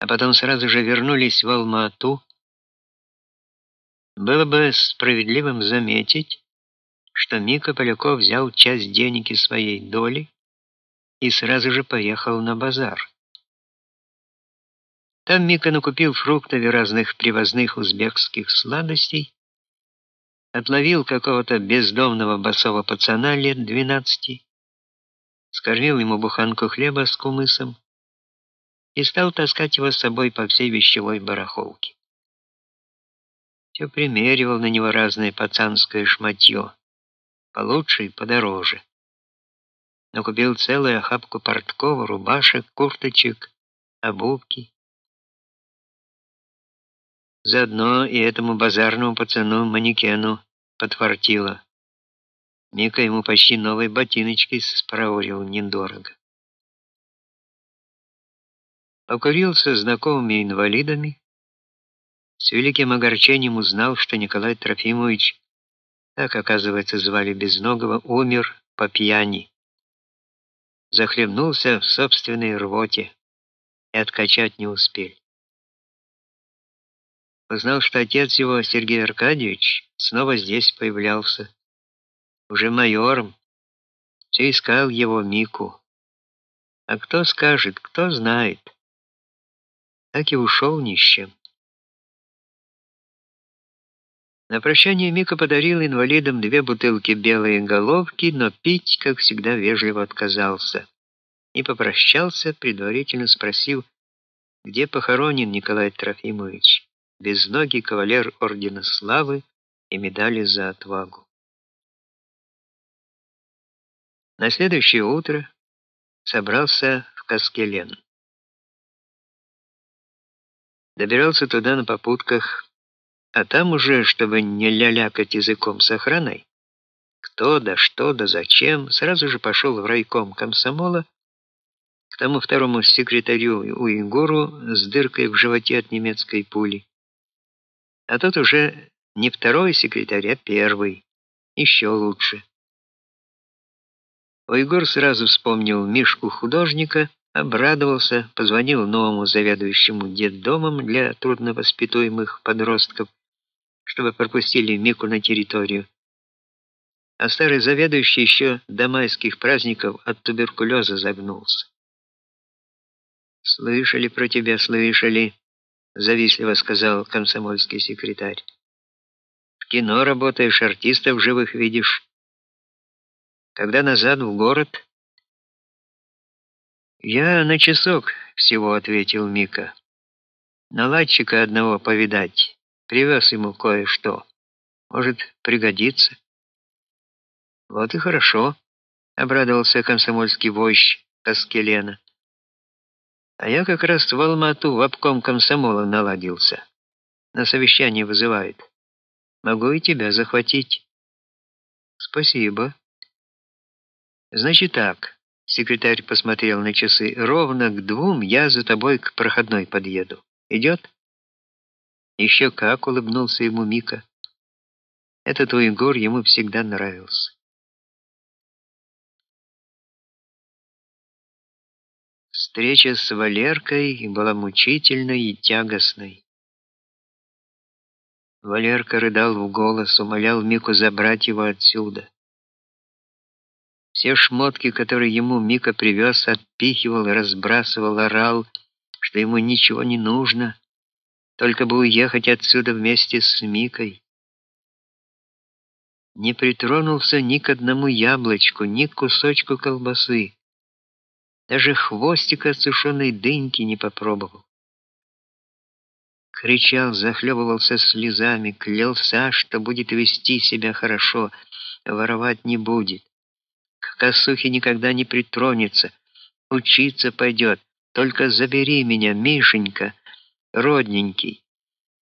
а потом сразу же вернулись в Алма-Ату, было бы справедливым заметить, что Мика Поляков взял часть денег из своей доли и сразу же поехал на базар. Там Мика накупил фруктов и разных привозных узбекских сладостей, отловил какого-то бездомного босого пацана лет двенадцати, скормил ему буханку хлеба с кумысом и стал таскать его с собой по всей вещевой барахолке. Все примеривал на него разное пацанское шматье, получше и подороже. Но купил целую охапку портков, рубашек, курточек, обувки. Заодно и этому базарному пацану-манекену подфартило. Мика ему почти новые ботиночки спроворил недорого. Покурился знакомыми инвалидами, с великим огорчением узнал, что Николай Трофимович, так оказывается звали Безногого, умер по пьяни. Захлебнулся в собственной рвоте и откачать не успел. Узнал, что отец его, Сергей Аркадьевич, снова здесь появлялся, уже майором. Все искал его Мику. А кто скажет, кто знает. Так и ушел ни с чем. На прощание Мика подарил инвалидам две бутылки белой головки, но пить, как всегда, вежливо отказался. И попрощался, предварительно спросив, где похоронен Николай Трофимович, безногий кавалер ордена славы и медали за отвагу. На следующее утро собрался в Каскелен. Добирался туда на попутках а там уже, чтобы не лялякать языком с охраной, кто да что да зачем, сразу же пошел в райком комсомола к тому второму секретарю уйгуру с дыркой в животе от немецкой пули. А тот уже не второй секретарь, а первый, еще лучше. Уйгур сразу вспомнил Мишку художника, обрадовался, позвонил новому заведующему детдомом для трудновоспитуемых подростков чтобы пропустили Мику на территорию. А старый заведующий еще до майских праздников от туберкулеза загнулся. Слышали про тебя, слышали, завистливо сказал комсомольский секретарь. В кино работаешь, артистов живых видишь. Когда назад в город? Я на часок всего ответил Мика. Наладчика одного повидать. Привез ему кое-что. Может, пригодится. Вот и хорошо, обрадовался комсомольский вождь Каскелена. А я как раз в Алмату в обком комсомола наладился. На совещание вызывает. Могу и тебя захватить. Спасибо. Значит так. Секретарь посмотрел на часы. Ровно к двум я за тобой к проходной подъеду. Идет? Еще как улыбнулся ему Мика. Этот уйгур ему всегда нравился. Встреча с Валеркой была мучительной и тягостной. Валерка рыдал в голос, умолял Мику забрать его отсюда. Все шмотки, которые ему Мика привез, отпихивал, разбрасывал, орал, что ему ничего не нужно только бы уехать отсюда вместе с Микой. Не притронулся ни к одному яблочку, ни к кусочку колбасы. Даже хвостика сушеной дыньки не попробовал. Кричал, захлебывался слезами, клялся, что будет вести себя хорошо, воровать не будет. К косухе никогда не притронется, учиться пойдет. Только забери меня, Мишенька, родненький,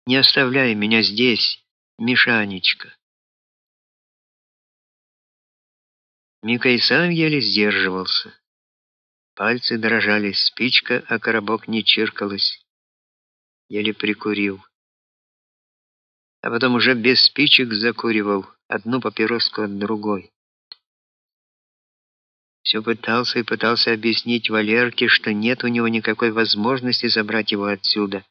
не оставляй меня здесь, Мишанечка. Мика и сам еле сдерживался. Пальцы дрожали, спичка, а коробок не чиркалась. Еле прикурил. А потом уже без спичек закуривал, одну папироску от другой. Все пытался и пытался объяснить Валерке, что нет у него никакой возможности забрать его отсюда,